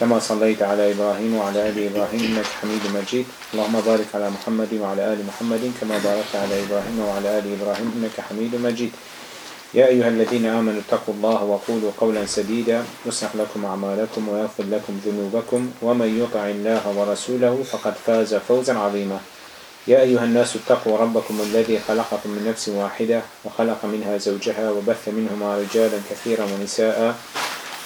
كما صليت على إبراهيم وعلى آل إبراهيم إنك حميد مجيد. اللهم بارك على محمد وعلى آل محمد كما باركت على إبراهيم وعلى آل إبراهيم إنك حميد مجيد. يا أيها الذين آمنوا اتقوا الله وقولوا قولا سديدا. يصلح لكم أعمالكم ويغفر لكم ذنوبكم. ومن يطع الله ورسوله فقد فاز فوزا عظيما. يا أيها الناس اتقوا ربكم الذي خلقكم من نفس واحدة وخلق منها زوجها وبث منهما رجالا كثيرا ونساء.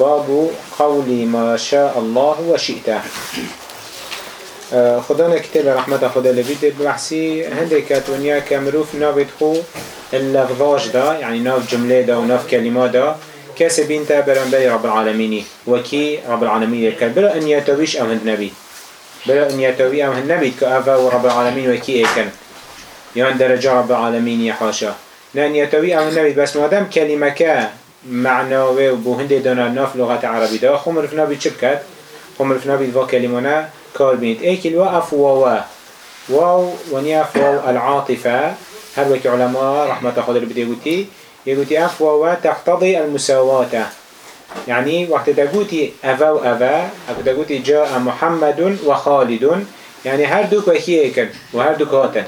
باب قول ما شاء الله وشئته خدانا كتاب رحمة خدا لبيت بحثي هندي كاتونيا كمروف نافد خو اللفظاج دا يعني ناف جملة دا وناف كلمات دا. كاس بينتا برنبري رب العالمين وكي رب العالمين يكال بلا أن يتويش أمهد نبي بلا أن يتوي أمهد نبي كأفا ورب العالمين وكي إيكن يعني درجة رب العالمين يحاشا لأن يتوي أمهد نبي بس مادام كلمة كا معناوه و بو هنده ناف لغة عربی دا. خو مرفنا بید چه بکد؟ خو مرفنا بید و کلمونه کار بینید ای کلوه افواوا واو ونی افواو العاطفه. هر وقت علماء رحمة خود اللي بده قوتي يقولي أفوا تقتضي المساواة يعني وقت تقولي أفا وأفا أو تقولي جاء محمد وخالد يعني هر دوك وكي يكن وهر دوك هاتن.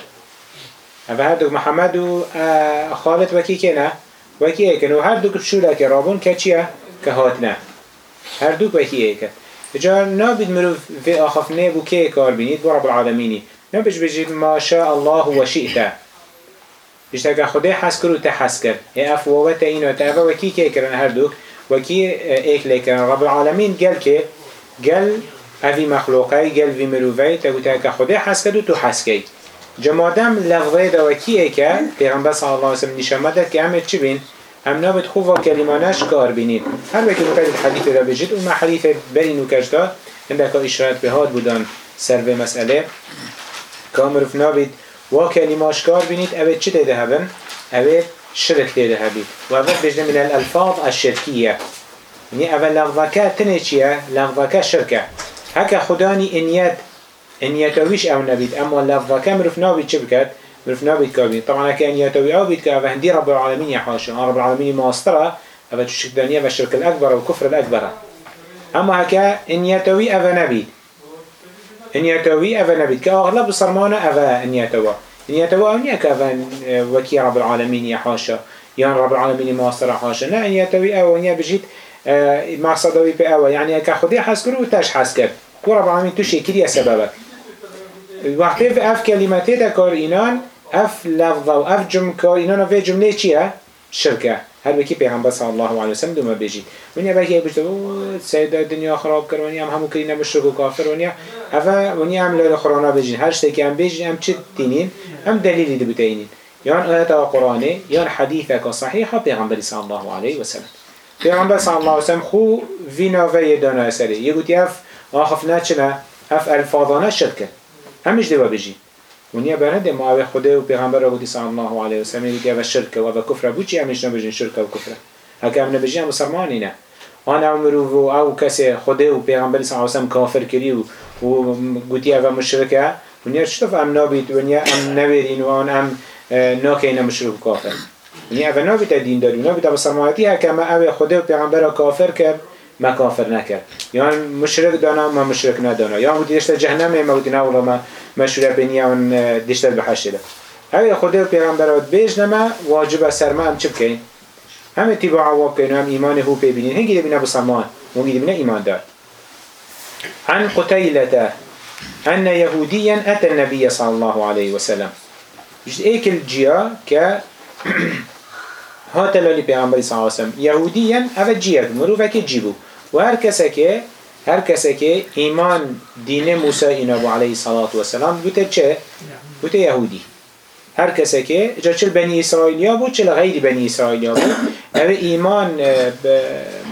أفا هر دوك محمد وخالد وكي كنا وكي ايكن وهر دوك شولا كرابون كچيا كهاتنا هر دوك وكي ايكن جا نابد مروف في آخفنه بو كي بینید؟ بو رب العالمینی. نبش بجید ما شاء الله و بجد اگه خدا حس کرد و تحس کرد. اف ووت این و تافا و کی که کرن هر دوک؟ و کی ایک لیکن رب العالمین گل که؟ گل اوی مخلوقی گل وی مروفی تگو تا اگه خدا حس کرد و تو حس کی جمادم لغوه کی ایکه پیغمبر صلی اللہ علیہ وسلم نشامده که همه چی بین؟ هم نابد خوفا كلماناش كار بینید. هر وقت مقید الحديث دا بجد وما حديث برين وكجدا عندك إشارات بهاد بودان سر به مسألة كامرف نابد و كلماش كار بینید اوه چه تيده هبن؟ اوه شرك تيده هبید. و اوه بجد من الألفاظ الشركية يعني اوه لفظكا تنه چيه؟ لفظكا شركة هكا خداني ان يتويش أو نبيت اما لفظ كم رفنا بيت شبكت رفنا بيت كابين طبعا كان يتوي أو بيت كابه هندي رب العالمين يا حاشا رب العالمين ماسترة اما تشك دانية والشرك الاكبر والكفر الاكبر اما هكا ان يتوي أو نبيت ان يتوي أو نبيت كاغلب صرمانة أو ان يتوى ان يتوى أو نيك أو وكي رب العالمين يا حاشا يان رب العالمين ماسترة حاشا لا ان يتوي أو ان يبجيت مقصدوي بأول يعني كخدي حسكر وتاش حسكر ورب العالمين تشي يا سببك وقتی اف کلماتی دکار اینان اف لفظه و اف جمع کار اینان و جمله چیه؟ شرکه. هر بکی پیغمبر صلی الله علیه وسلم دوما بجید. ونیا بکی بجد سیدا دنیا خراب کرد ونیا هم همو کرینه مشرک و کافر ونیا افا ونیا هم لیل خرانا بجید. هر شتی که هم بجید هم چه دینین؟ هم دلیلی دو بتینین یان آیت قرآنه یان حدیثه که صحیحه پیغمبر صلی الله علیه وسلم. پیغمبر صلی الله علیه وسلم خو وینا و یدانا اثری یه گوتی اف آخف نچنه اف الفاظانه شرکه. همش دوا بجی. ونیا برنده ما او خدا و پیغمبر رو بودی صلی الله علیه و سلم. که او شرک و او کفر بودی همش نبجین شرک و کفر. هک هم نبجین مسلمانی نه. آن عمرو و او کسی خدا و پیغمبر صلی الله و کافر کری و و گوتی او مشرکه. ونیا چطور ام نبید ونیا ام نبیرین و آن ام ناکین مشرک و کافر. ونیا او نبید دین داری. نبید مسلمانی هک هم او خدا و پیغمبر کافر کرد. ما کافر نکرد. یا مشرک دانا ما مشرک ندانا. یا بودی دشت جهنم ما بودی نه والله ما مشروع بینی اون دشت بحشره هر خدا و پیغمبرات بیش نما واجب سر ما هم چه هم اتباع عواب کن هم ایمان هو پی بینین هنگی دبینا بسامان هنگی دبینا ایمان دار. عن قتيلة أن يهوديا أتى النبي صلى الله عليه وسلم جد إيك الجيا ك هات لالی پیغمبری صلی الله علیه وسلم یهودیان اوه جیه مروفه که جیبو و هر کسی که هر کسی که ایمان دین موسی اینا بو علیه الصلاة والسلام بوده چه؟ بوده یهودی هر کسی که جا چل بنی اسرائیلیا بود چل غیر بنی اسرائیلیا بود او ایمان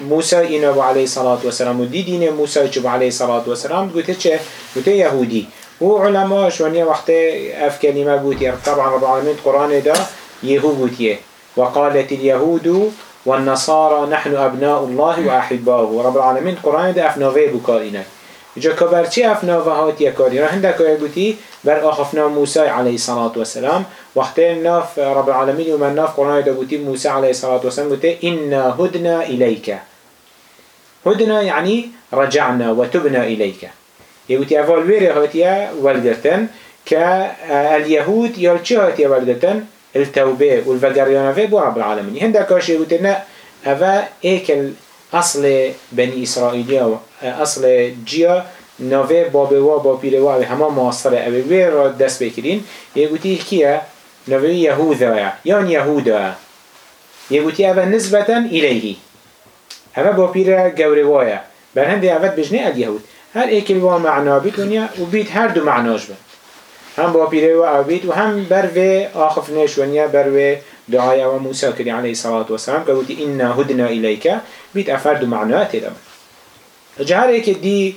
موسی اینا بو علیه الصلاة والسلام و دی دین موسی چه بو علیه الصلاة والسلام بوده چه؟ بوده یهودی و علماء شوانية وقت اف كلمة بوتي طبعا رب العالمين القرآن ده يهو بوتيه وقالت اليهود والنصارى نحن أبناء الله وأحباؤه. ورب العالمين القرآن ده أفناوه بكارينا جا كبرچي أفناوه؟ هات يكارينا هندك يقولي بل أخفنا موسى عليه الصلاة والسلام. وقت ناف رب العالمين ومن ناف قرآن ده قلتي موسى عليه الصلاة والسلام قلتي إنا هدنا إليك هدنا يعني رجعنا وتبنا إليك. يقولي أفال ويري هاتيا والدتن كاليهود يالچي هاتيا والدتن التوبة والفجريانة في بو رب العالمين. هندك كاش يقولنا أفا إيك أصل بني إسرائيل أصل جيا نوه بابه و با پیره و همه ماستره اوه وی را دست بکرین یه گوتی کیه؟ نوه یهوده یان یهوده یه گوتی اوه نسبتا الیهی همه با پیره گوره وایه بر هنده اوه بجنه الیهود هر ایکل و معنا بید و بید هر دو معناش بید هم با پیره و عبید و هم بر و آخف نشونیا بر و دعای و موسی کری علیه الصلاة والسلام که گوتی اینا هدنا الیک بیت افرد و معنات دم. جهر ایک دی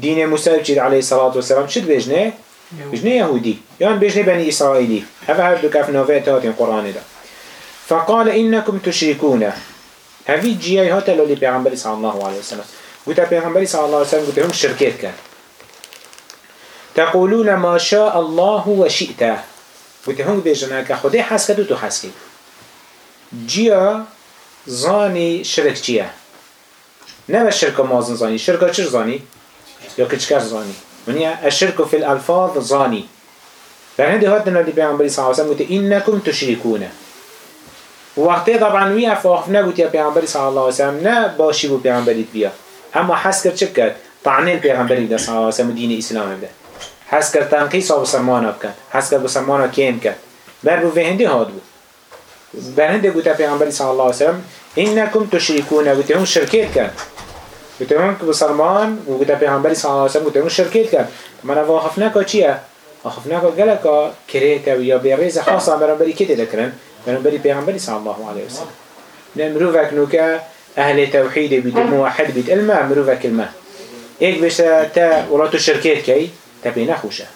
دین موسی چید علیه الصلاة والسلام شد بجنه بجنه يهودي يعني بجنه بني إسرائيلي هذا هردو كف نوفيت هاتين قرآن ده فقال إنكم تشركون هذه جيای هات لولي پیغمبر صلى الله عليه وسلم قلت پیغمبر صلى الله عليه وسلم قلت هم شركات كان تقولون ما شاء الله وشئت قلت هم بيجنا كخده حس كدو تو حس كد جيا زاني شرك جيا نما الشركة مازن زاني الشركة چر زاني يا كچكر زاني ونيا الشرك في الألفاظ زاني فهندي هاتنا اللي بيعنبري صلى الله عليه وسلم قلت إنكم تشركون وقتی طبعا وی افاق نگوت یا پیامبری صلی الله علیه و نه باشی بو پیامبری بیا اما حس کرد چه کرد طعنه پیامبری صلی الله علیه و دین اسلام ده حس کرد تنقیص و بسرمان کرد. حس کرد بسرمان کین کرد؟ بر بو هندی هاد بود. بر هندی گوت پیامبری صلی الله علیه و سلم اینکم تشریکون گوت هم شرکت کرد. گوت هم که بسرمان و گوت پیامبری صلی الله علیه و سلم گوت هم شرکت کرد. من واقف نکا چیه؟ واقف نکا گلکا کریتا یا بیریز خاصه برابری کتی دکرن برابری پیامبری صلی الله علیه و سلم. نمروفك نوكا أهل توحيد بيت موحد بيت الماء مروفك الماء إيك بيشتا تا ولاتو شركات كي تبي نخوشه.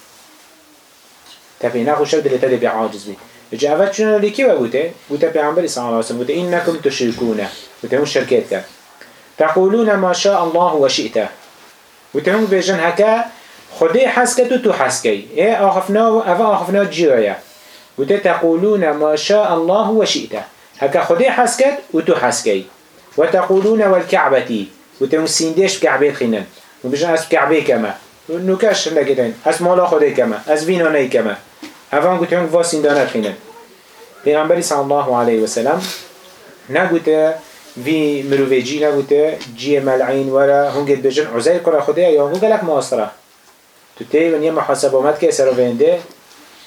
تبي نخوشه ودل تدي بعاجز بي جا أفت شنو اللي كيف بوته بوته بيعنبري صلى الله عليه وسلم بوته إنكم تشركون بوته هم الشركات كا تقولون ما شاء الله وشئته بوته هم بيجن هكا خدي حسكتو تو حسكي آخفنا أفا آخفنا جيويا بوته تقولون ما شاء الله وشئته هكا خدي حسكت وتو حسكي وتقولون والكعبة وتم سيندش كعبة خنن وبيجن أس كعبة كما نوكاش لكتين أس مالا خدي كما أس فينا ني كما هفان قلت هم فاسين دانا خنن پیغمبری صلی الله علیه و سلم نگوته وی مروفیجی نگوته جی ملعین ورا هنگت بجن عزیر کرا خوده یا هنگو گلک ماستره تو تی ونیا محاسب آمد که سر وینده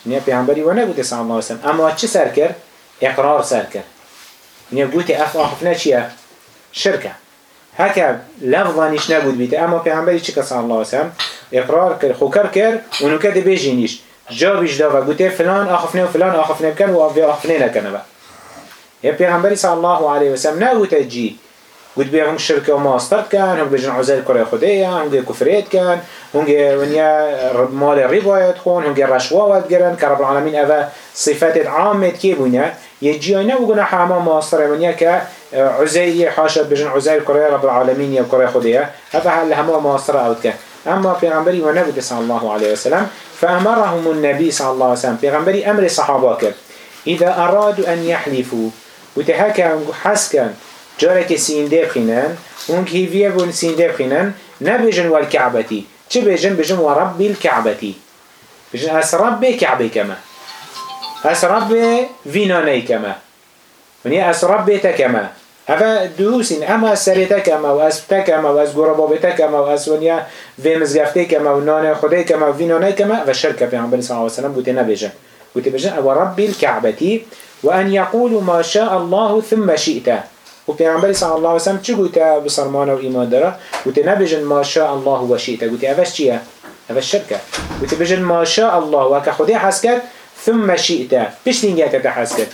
نیا پیغمبری و نگوته صلی الله علیه و سلم اما چه سر کرد؟ اقرار سر کرد. نیا گوته اف آخفنا چیه؟ شركة هكا لفظانيش نبود بيت أما پیغمبری چی کسا الله سم اقرار کر خوکر کر ونو کده بیجینیش جا بیش داوا گوته فلان آخفنه و فلان آخفنه بکن و آخفنه نکنه با. يا پیغمبری صلی الله علیه و سلم نگوته جی. قد بيا هم شركة وما استرد كان هم بيجن عزال كرة خدية هم جي كفريت كان هم جي ونيا مال الربا يدخون هم جي رشوة ودقرن كرب العالمين أفا صفات عامة كي بنيا يجينا وقنا حاما ما استر ونيا كعزير حاشا بيجن عزال كرة رب العالمين يا كرة خدية أفا هل هما ما استر أوت كان أما پیغمبری و نبود صلى الله عليه وسلم فأمرهم النبي صلى الله عليه وسلم پیغمبری أمر صحابه إذا أرادوا أن يحلفوا وتهكا حسكا جارك سينده بخينن اونك هيفيه بون سينده بخينن نبجن والكعبتي چه بجن بجن ورب الكعبتي بجن اس رب كعبه كما اس رب فيناني كما ونيا اس رب تكما هذا دوسين اما سريتا كما واس تكما واس غربابتا كما واس ونيا في مزغفتي كما ونانا خدي كما وفيناني كما وشركه في عمر صلى الله عليه وسلم بوتنا بجن بوتنا بجن او رب الكعبتي وأن يقولوا ما شاء الله ثم شئت. وبيغمبر صلى الله عليه وسلم چه قلت بصرمانه وإيمان داره. قلت نبجن ما شاء الله وشئت قلت أفش چيه أفش شركة قلت بجن ما شاء الله وكا خده حسكت ثم شئت. بش تنجي تحسكت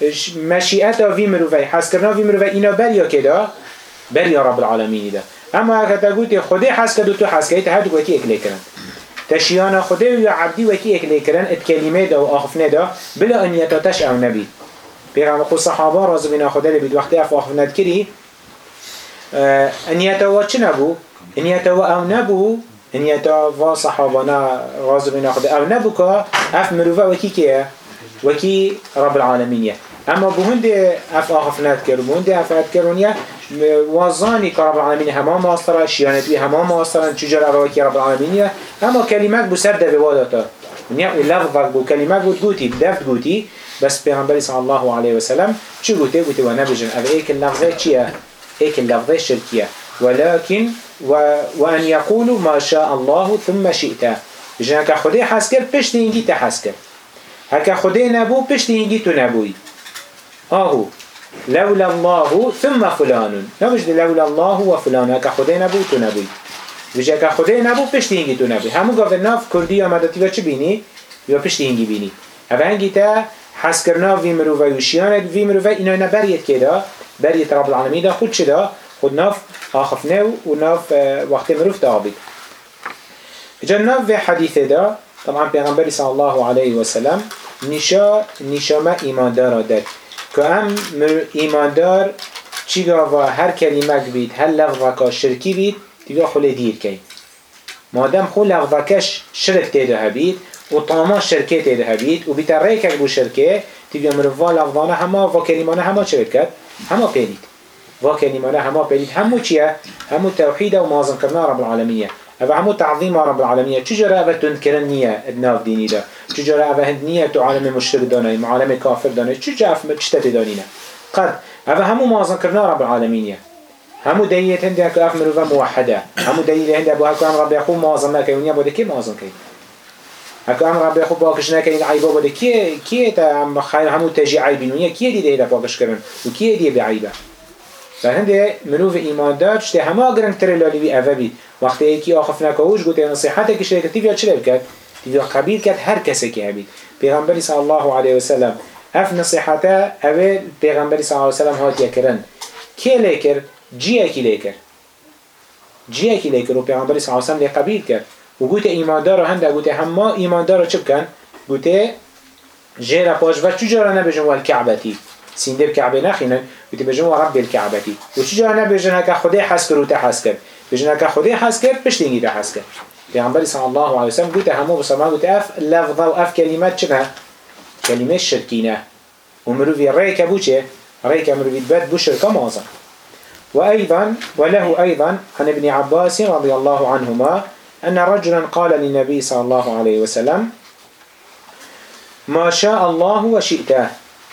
هي تنجي مشيئتا في مروفي حسكرنا في مروفي إنا بريا كده بريا رب العالمين ده اما اگه تا گوتی خودی حس کرد و تو حس کرد هر وکی اکلی کرن تشیان خودی و عبدی وکی اکلی کرن ات کلمه دا و آخفنه دا بلا انیتاتش او نبید پیغمبر خود صحابه راز بنا خدا لبید وقتی اف آخفنت کری انیتا و چه نبو؟ انیتا و او نبو انیتا و صحابانا راز بنا خدا او نبو که اف مروفه وکی که وکی رب العالمینیه اما بهند اف آخفنت کرد بهند اف ات کرونیه وازانی که رب العالمین همه ماستره شیانتوی همه ماسترن چجور اواکی رب العالمینیه اما کلمات بو سر ده بواداتا ونیا لفظ بو کلمات بود. گوتی دفت گوتی. بس پیغمبر صلی الله علیه و سلم چی گوته گوته و نبجن. او ایک اللفظه چیه؟ ایک اللفظه شرکیه. ولكن و وان يقولوا ما شاء الله ثم شئت. که خدای حس کرد پشت اینگی تا حس کرد. هکا خدای نبو پشت اینگی تو نبوی آهو. لولا الله ثم فلان نبجد لولا الله وفلان هكا خده نبو تو نبوي بجا که خده نبو پشت هنگی تو نبوي همو گفت ناف کردی آمدتی و چه بینی؟ یا پشت هنگی بینی. اوه هنگی تا حس کرنا وی مروفه و وی اینا نبریت که دا. بریت رب دا. خود چه دا؟ خود ناف آخفنه و ناف وقت مروف دا آبید جا ناف و حدیث دا. طبعا پیغمبر صلی الله علیه و سلم نشا نشامه ایمان دار داد که ام ایماندار چیگا و هر کلمه بید هر لغوکا شرکی بید دیگه خل دیر کی. مادم خو لغوکش شرک تیده هبید و طاما شرکه تیده هبید و بیتر ریکک بو شرکه دیگه مروا لغوانه همه و کلمانه همه چه کرد همه پیدید و کلمانه همه پیدید همو چیه؟ همو توحید و مازن کرنا رب العالمینه او همو تعظیم رب العالمین. چجوره او تند نیه ادناف دینی ده چجوره او هند نیه تو عالم مشرک دانه عالم کافر دانه چجوره اف چتت دانینه قد او همو مازن کرنا رب العالمین همو دلیت هنده که اف مروفه موحده. همو دلیل هنده بو هکو ام رب یخو مازن نکه ونیا بوده که مازن که هکو ام رب یخو باکش نکه این عیبا بوده. که که تا؟ خیر همو تجی عیبین ونیا که دیده ایده باکش کرن و که دیده بعیبه فهنده مروف ایمان دار چته همه گرنگ تر لالی بی اوه بید وقتی یکی آخف نکوش گوته نصیحت که شده تیویا چه بکرد؟ تیویا قبیل کرد هر کسی که هبید پیغمبری صلی الله علیه وسلم اف نصیحته اوه پیغمبری صلی الله علیه وسلم هات یکرن که لیکر؟ جیه کی لیکر؟ جیه کی لیکر؟ و پیغمبری صلی الله علیه وسلم قبیل کرد. و گوته ایماندار هنده گوته همه چه؟ گوته جیرا پاش و والکعبتی سینده کعبه نخینن گوته بجن و رب الکعبتی. و چجورا نبجن هکا خدا حس کرد و تحس کرد. بجن که خودی حس کرد پشت اینگی ده حس کرد. پیغمبر صلی الله علیه وسلم گوته همو بسرمان گوته اف لفظه و اف کلمات چه کلمه شرکینه و مروفی ری که بو چه؟ ری که مروفی بد بو شرکه مازن. وأيضا وله أيضا عن ابن عباس رضي الله عنهما أن رجلا قال للنبي صلى الله عليه وسلم ما شاء الله وشئته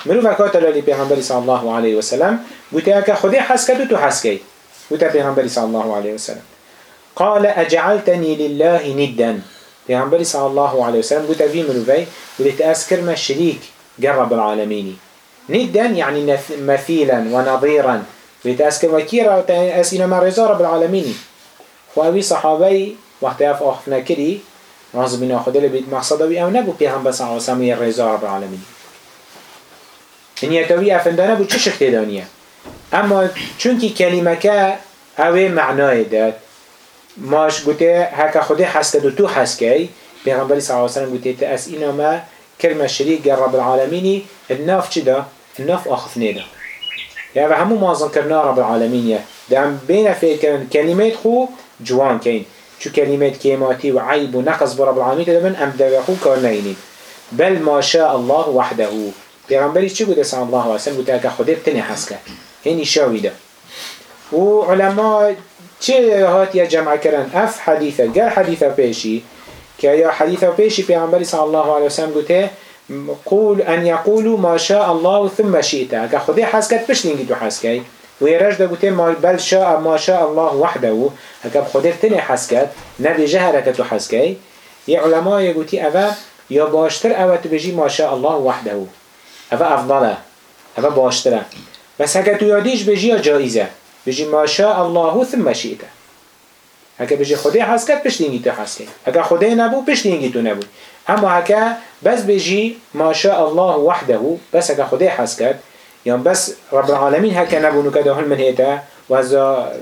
مرو وكات لالي پیغمبر صلی الله عليه وسلم بوتا خودی حس حسكتو تو حسكي. بوتا پیغمبر صلی الله عليه وسلم. قال أجعلتني لله ندا. پیغمبر صلی الله عليه وسلم بوتا وی مرو في ولت أسكر ما قرب العالمين. ندا يعني مثيلا ونظيرا. ولتاسكر وكيرا أسئلة ما رضا رب العالمين. وأبي صحابي وقت أف أخفنا كري رازبنا خدل بيت مقصد أو نبو پیغمبر صلى الله عليه وسلم رب العالمين. إن يتوي أفندانه بو چه شكت دانيه اما چونکی کلمه که اوه معنای داد ماش گوته هکا خودی حس و تو حس کی پیغمبری صلی الله علیه وسلم گوته تا اس اینا ما کلمه شریک رب العالمینی الناف چی دا؟ الناف آخف نیدا يعني همو مازن کرنا رب العالمين دام بين فكر كلمات خو جوان كين شو كلمات كيماتي وعيب ونقص برب العالمين دمن أم دبخو كارنينين بل ما شاء الله وحده. پیغمبری چی گوده صلی الله علیه و گوده که خودت تنی حس کرد هنی شاویده و علماء چه هات یا جمع کردن؟ اف حدیثه. گر حدیثه پیشی که یا حدیثه پیشی پیغمبری صلی الله علیه و سلم قول ان يقولوا ما شاء الله ثم شئت. که خودی حس کرد پشت اینگی تو حس کرد و ده گوته بل شاء ما شاء الله وحده. هكذا خودت تنی حس کرد نبی جهرك تو حس کرد یه علماء گوتی اوه یا باشتر اوه تو بجی ما شاء الله وحده. هذا أفضله هذا باشتره بس هكا تو ياديش بجي جائزة بجي ما شاء الله ثم شئت هكا بجي خدي حسكت بشتينجي تو حسكت هكا خدي نبو بشتينجي تو نبو اما هكا بس بجي ما شاء الله وحده بس هكا خدي حسكت يعني بس رب العالمين هكا نبو نكده هل من هيتا وهذا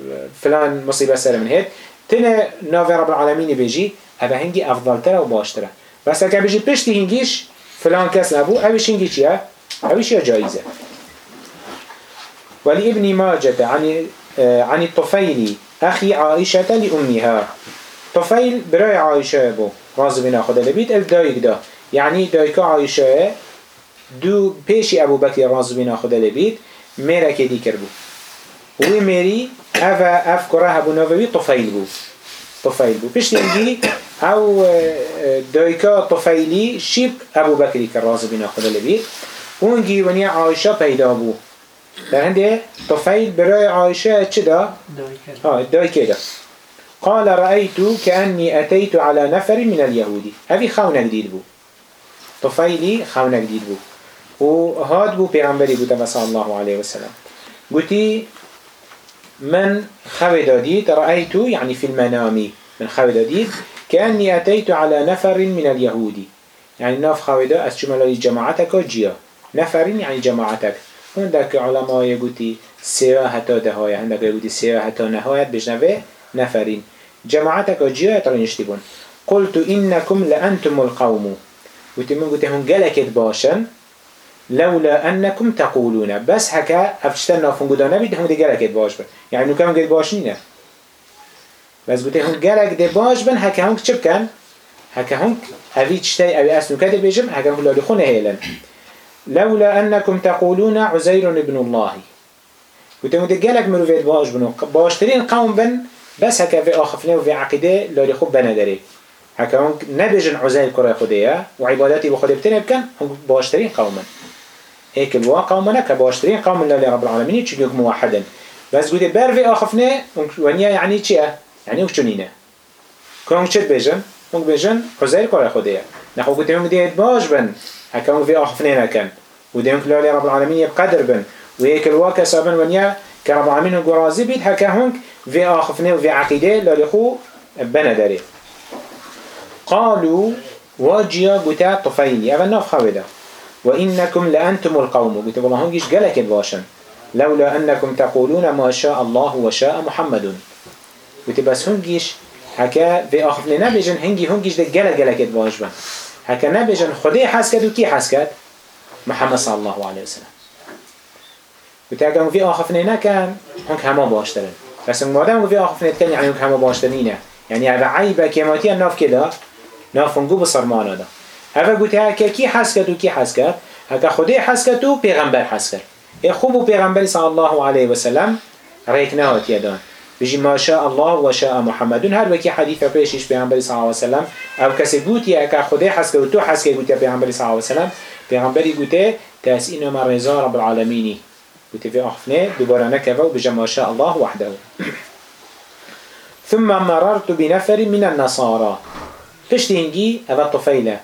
فلان مصيبة سر من هيت تنا نافي رب العالمين بيجي هذا هنجي أفضل ترى وباشتره بس هكا بيجي بشتي هنجيش فلان كاس أبو أبيش هنجي أبيش يا جائزة ولابن ماجة عن عن الطفيل أخي عائشة لأمها طفيل براي عائشة أبو راضي بنا خدا لبيت ألف دايك دا. يعني دايك عائشة دو بيشي أبو بكر راضي بنا خدا لبيت ميرا كدي كربو اوه اف کره هبو نووی بو طفیل بو پیش دینگی او دایکا طفیلی شیب ابو بکری که راز بینا خدا لبید. اونگی ونی عایشه پیدا بو در هنده طفیل برای عایشه چه دا؟ دایکه. دا. قال رأيت كأني أتيت على نفر من اليهودي هذه خونة جديد بو طفيلي خونة جديد بو وهاد بو پیغمبری بو صلى الله عليه وسلم قلتي من خوداديت رأيت يعني في المنام من خوداديت كأني أتيت على نفر من اليهود يعني ناف خودا أسجمل جماعتك جيا نفر يعني جماعتك هندك علماء يقولي سيوا حتى دهاية هندك يقولي سيوا حتى نهاية بجنبه نفرين جماعتك جيا يترنشتبون قلت إنكم لأنتم القوم. قلت من قلت هم قلكت باشن لولا أنكم تقولون. بس هكا أفتشتن نافون قدا نبيد هم دي قلق باش بن. يعني نو كم قد باش نينه بس قلت هم قلق دي باش بن هكا هم چه بكن هكا هم أبي تشتي أبي أسنو كده بيجم هكا هم لولي خونه لولا أنكم تقولون عزير ابن الله. دي قلق مروفيد باش بنو باشترين قوم بن بس هكا في آخفنه وفي عقيدة لولي خوب بندري هكا هم نبيجن عزير كره خديه وعباداتي بخده بتنه بكن هم باشترين قوما هيك الوا قومنا كباشترين قوم الله رب العالمين تشجوك موحدا. بس قلت برفي آخفنا ونيا يعني چيه يعني وشنينه كون چت بيجن هم بيجن عزير كره خديه نحو قلت هم باش بن. هكا في آخفنا نكن وديهم كلا رب العالمين بقدر بن. وهيك الوا كسابن ونيا كرب العالمين قرازي بيت هكا هم في آخفنا وفي عقيدة للخو بنا داري. قالوا واجيا قتا طفيلي أفا ناف خوده وإنكم لأنتم القوم. قلت والله هنجيش قلك باشن. لولا أنكم تقولون ما شاء الله وشاء محمد. قلت بس هنجيش هكا في آخفنا نبجن هنجي هنجيش ده قلق باش بن هكا نبجن خدي حسكت وكي حسكت محمد صلى الله عليه وسلم. قلت هكا في آخفنا نكن هنك هما باشترن. بس مادام في آخفنا تكن يعني هنك هما باشترينه يعني هذا عيبة كيماتي ناف كده ناف نقو بصرمانه ده هذا قلت هكا كي حسكت وكي حسكت هكا خدي حسكت و پیغمبر حسكت ای خوب و پیغمبر صلی الله علیه و سلم ریک نهات یدان بجی ما شاء الله و شاء محمد هر وکی حدیث پیشش پیغمبر صلی الله علیه و سلم او کسی گوت یا که خدای حسکت و تو حسکت گوت یا پیغمبر صلی الله علیه و سلم؟ پیغمبری گوته تاس رضا رب العالمینی. گوته في أخفنه دوباره نكفه وبجا ما شاء الله وحده. ثم مررت بنفر من النصارى. هنگی اول طفیله.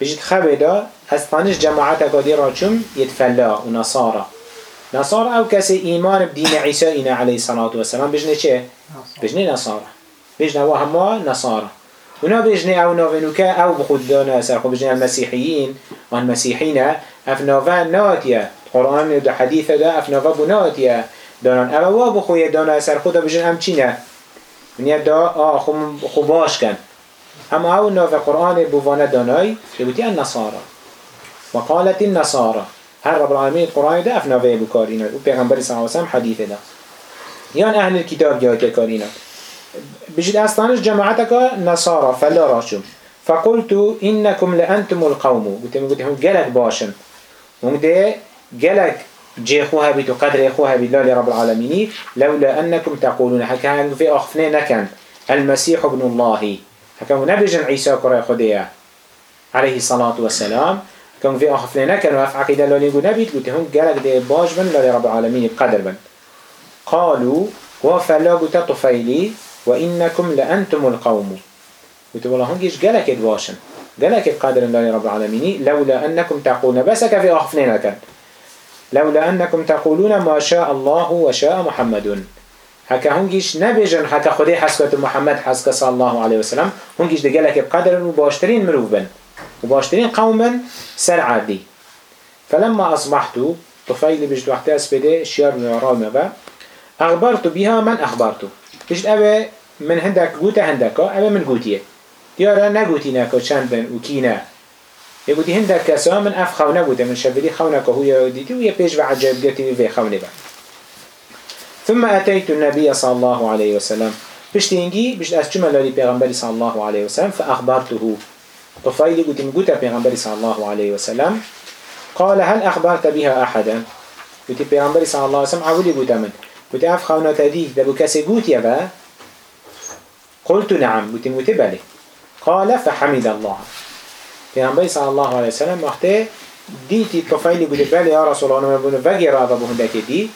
بجد خبدا از تانش جماعت اقادی را چم يتفلا و نصارى او کسی ایمان بدین عیسی اینا علیه الصلاة والسلام بجنه چه؟ بجنه نصارى. بجنه و همه نصارى. ونا بجنه او نوفنوكا او بخود دانا سرخو بجنه المسيحيين والمسيحين اف نوفا ناتيا قرآن دا حديث دا اف نوفا بناتيا دانان او بخوی دانا سرخو دا بجنه ام چینه يدا آه خو باش كان اما او ناف قرآن بوانا داناي يقولي النصارى وقالت النصارى. هر رب العالمين قرآن ده افنا وی بکارینا و پیغمبر صلی الله عليه وسلم حدیث ده یان أهل الكتاب جا که کارینا بجد استانش جماعتك نصارى فلا راشم فقلت انكم لانتم القوم. قلت قلت هم جلك باشن هم ده جلك جي خوها بيت قدر خوها بالله رب العالمين لولا انكم تقولون. حكى في اخفنا نكن المسيح ابن الله. حكى نبجن عيسى كره خديا عليه الصلاة والسلام. كان في أخفنا نكن وف عقيدة لولي قو نبيت قلت هم جلك دي باش بن لرب العالمين بقدر بن قالوا وفلا قلت طفيلي وإنكم لأنتم القوم. قلت والله هم جيش جلك باشن. قالك بقدر الله رب العالمين لولا أنكم تقولون. بسك في أخفنين لكن لولا أنكم تقولون ما شاء الله وشاء محمد. هكا هنجيش نبيجن حتى خدي حسكة محمد حسكة صلى الله عليه وسلم. هنجيش دقالك بقدر وباشترين مروف بن وباشترين قوما سر عادي فلما أصبحت طفيل بجد وقت أسبده شير نوران أبا أخبرت بها من أخبرته بجد أبا من هندك قوتا هندكا أبا من قوتيه ديارا نقوتي ناكا چند بن وكينا يقولي هندك كاسا من أف خونا قوتا من شابلي خونا كهو يوديتي ويا بيش وعجب قوتي في خوني با ثم أتيت النبي صلى الله عليه وسلم بجد ينجي بجد أسجم للي بيغنبري صلى الله عليه وسلم فأخبرته طفيلي قلت مقوتا بيغمبري صلى الله عليه وسلم. قال هل أخبرت بها أحدا قلت بيغمبري صلى الله عليه وسلم عولي قلت من. قلت أف خونه تديك دبو كسي قلت يبا قلت نعم. قلت مقوتا بلي قال فحمد الله. پیامبر صلی الله علیه وسلم وقتی دیتی طفیلی بوده بله یا رسول الله نمونه وگی را به هنده که دی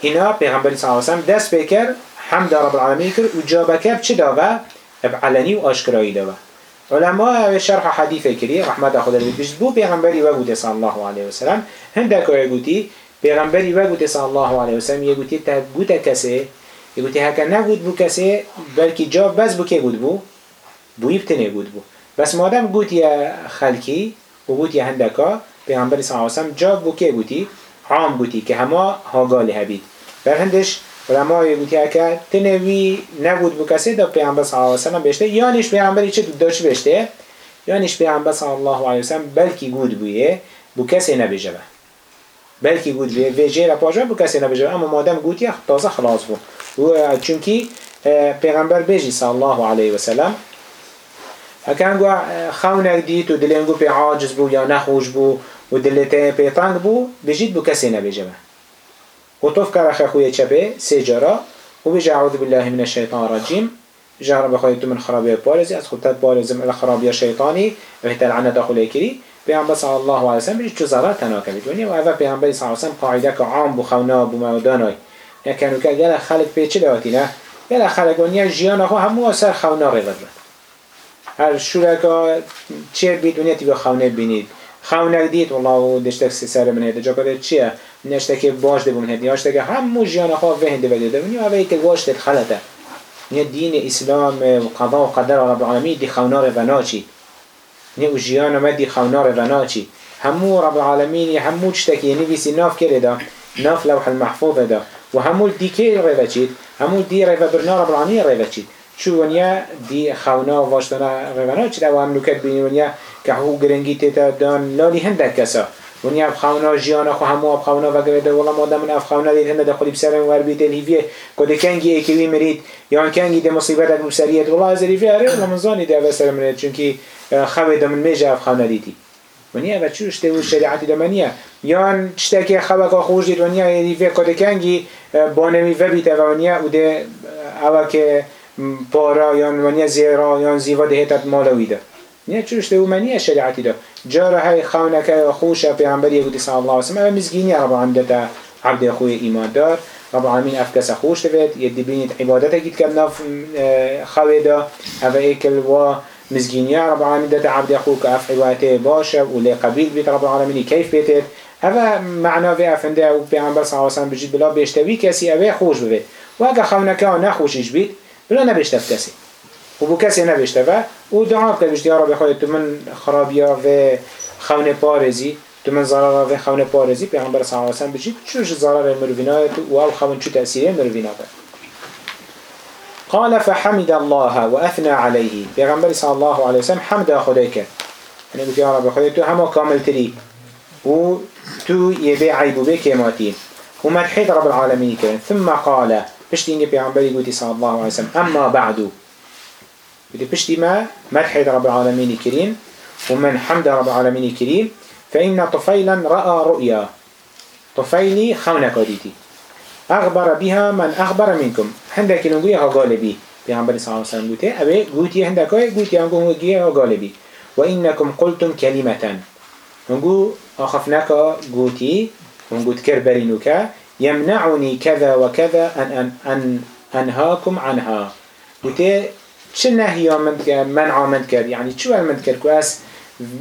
اینا پیغمبر صلی الله علیه وسلم دست بکر حمد رب العالمین کرد و جا بکر چه داوه؟ علنی و آشکرایی داوه. علماء شرح حدیث کری رحمت خدا بجد بو پیغمبری و گوته صلی الله علیه وسلم هنده که گوتی پیغمبری و گوته صلی الله علیه وسلم یه گوتی تا گوته کسی یه گوتی هکا نگود بو کسی بلکه جا بس بو که گود بو بوی بتنه بود بو. بس مادم گوتی خلکی و گوتی هندکا پیامبر صلی الله علیه و جا بو گوتی عام گوتی که همه هاگالی هبید بر هندش علماء گوتی که تنوی نبود بو کسی دا پیامبر صلی الله علیه و بشته. یانش پیامبری چه داشت بشته؟ یانش پیامبر صلی الله علیه و بلکی گود بویه بو کسی نبیجه بلکی گود بویه ویجه را پاجا بو کسی نبیجه اما مادم گوتی تازه خلاص بو و چونکی پیغمبر بیجی صلی الله علیه و سلم هکن گو خونک دید و دلین گو پی عاجز بو یا نخوش بو و دلته پی تنگ بو بجید بو کسی نبیجمه و طف کرخ خوی چپه سی جرا و بجا عوض بالله من الشیطان الرجیم. جهر بخواهی تو من خرابی پارزی از خودت پارزم الخرابی شیطانی. و هیت لعنت اخو کری. پیامبر صلی الله علیه و سلم چو ضرر تناکه بیتونی و اول پیامبر صلی الله علیه و قاعده که عام بو خونا بو مودانای. یکنو که گل خلق پیچه دواتی نه. گل خلق ونیا جیان خو همو سر خونا غیبت هر شورکا چه بید ونیتی به خونه بینید. خونه دید والله و دشتک سر من هده جا کده چیه؟ نشته که باش ده هدی هاشته که همو جیان خواه وهنده بده ده ونیا اوه که ده خلطه. نیا دین اسلام و قضا و قدر رب العالمین دی خونار وناچی. نیا و جیان ما دی خونار وناچی. همو رب العالمین همو چتکی یعنی بیسی ناف کرده ناف لوح المحفوظ ده و همو دی که ریوه چید. همو دی ریوه برنا رب العالمین ریوه چید. شو ونیا دی خونا و واشتنا رونا چی دو هم نکت بینی که هو گرنگی تیتا دان لالی هندک کسا ونیا خونا جیانا خو همو خونا و گرده والا مادم من خونا دید هنده خودی بسرم ور بیت الهیویه کده کنگی ایکوی مرید یا کنگی ده مصیبت اک بسریت والله از الهیویه اره ولا من زانی ده بسرم مرید چونکی خواه ده من میجه خونا دیتی. ونیا و چوش ته شریعتی دمنیه یان چتکی خواه که خوش دید ونیا الهیویه کده کنگی بانمی و بیت ونیا و ده اوه که پارا یا زیرا یا زیوا ده نه چوش ده منی شریعتی ده جاره های خانه خوش پیامبر یهودی صلی الله علیه و سلم مزگینی رب العالمین ده عبد خوی ایمان دار رب العالمین افکس خوش دوید یه بینید عبادت گید کرد نف خوی ده او ایکل و مزگینی رب العالمین ده عبد خو که اف عبادت باشه و قبیل بیت رب العالمین کیف بیتید اوه معنا و افنده و پیامبر صلی الله علیه و بجید بلا بیشتوی کسی اوه خوش بید و اگه خونه که نخوشش بید بلا نبشته کسی و بو کسی نبشته و او دعا کرد بشتی رب خواهد تو من خرابیا و خونه پارزی تو من ضرر و خونه پارزی پیغمبر صلی الله علیه و سلم بچید چوش ضرر مروینای تو و او خون چو تأثیره مروینا قال فحمد الله وأثنى عليه پیغمبر صلی الله علیه و سلم حمد خدای کرد. یعنی گفت یا رب تو همه کامل تری. و تو یبه عیبو به کماتین و مدحید رب العالمین کرد. ثم قال پشتی اینگه پیامبری گوتی صلی الله علیه وسلم اما بعدو گوتی پشتی ما مدح رب العالمین کریم ومن حمد رب العالمين كريم فإن طفيلا رأى رؤيا. طفيلي خونك ديتي أخبر بها من أخبر منكم. هندك نقولها غالبي. بيعنبري صلى الله عليه وسلم قلت أبي قلت هندك قلت أنكم قلتها غالبي. وإنكم قلتم كلمة. نقول أخفناك قلتي ونقول كربرينك يمنعني كذا وكذا أن, أن, أن أنهاكم عنها. قلت چه نهی من کرد من کرد؟ یعنی چه من کرد؟ که از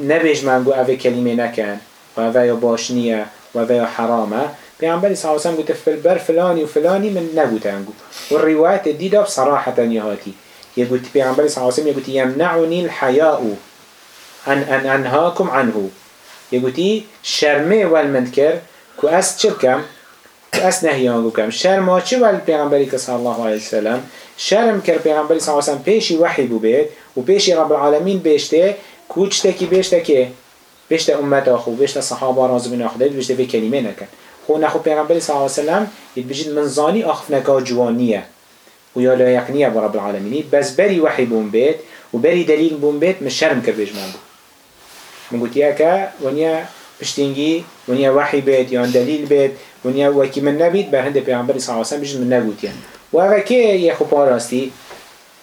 نبیج من گو اوه کلمه نکن. و اوه یا باش نیه و اوه یا حرامه. پیامبری صلی الله علیه و گفت بر فلانی و فلانی من نگوتن گو. و روایت دیدا بصراحة یهاتی يقول پیامبری صلی الله علیه و يقول يمنعني الحياء ان ان انهاكم عنه. يقول شرمه والمنكر كو اس چركم اس نهیان بکم شرما چه ول پیغمبری که صلی الله علیه وسلم شرم کر پیغمبری صلی الله علیه وسلم پیشی وحی بو بید و پیشی رب العالمین بیشته کوچته کی بیشته که؟ بیشته امت آخو بیشته صحابه رازو بین آخو. دید بیشته به کلمه نکن. خو نخو پیغمبری صلی الله علیه وسلم ید بجید منزانی آخف نکا جوانیه. و یا لایقنیه با رب العالمینی. بس بری وحی بون بید و بری دلیل بون بید من شرم کر بجمان بو. من گوتی که ونیا پشتینگی ونیا وحی بید یا دلیل بید ونیا وکی من نبید بر هند پیغمبر صلی الله علیه و سلم من نگوتیم و که یه خوب راستی